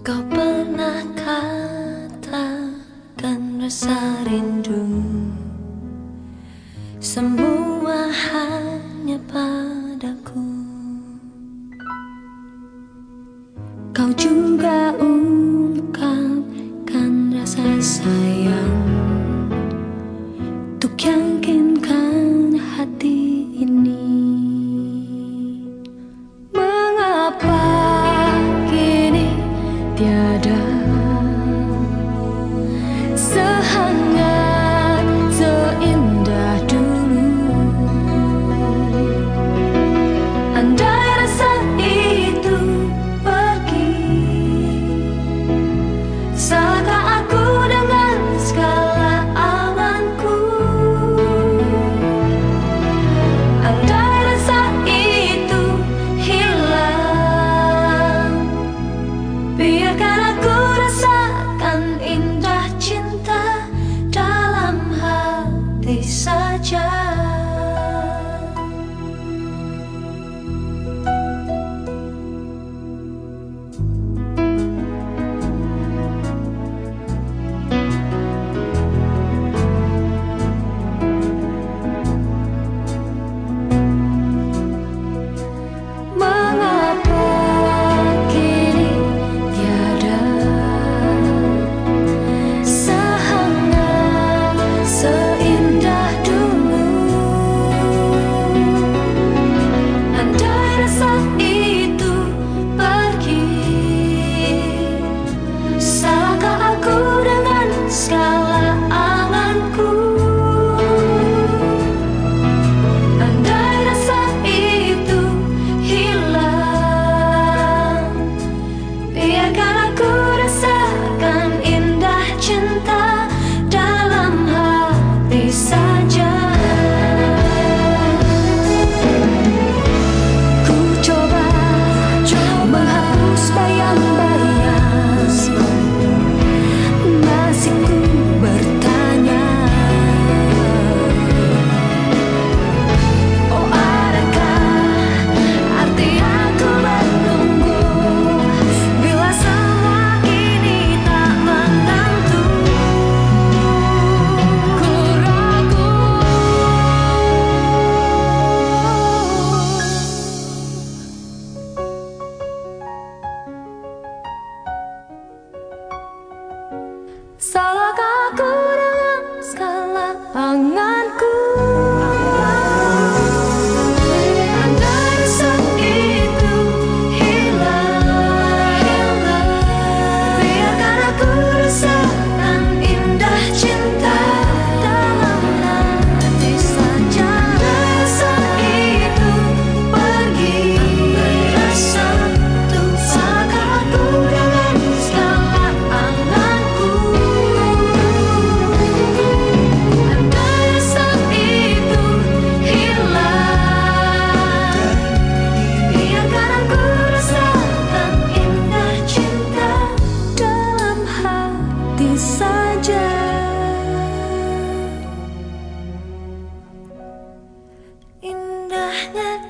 Kau pernah katakan rasa rindu? Semua hanya padaku. Kau juga ungkapkan rasa sayang. Untuk yakinkan hati ini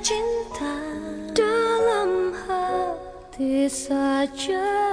cinta dalam hati saja.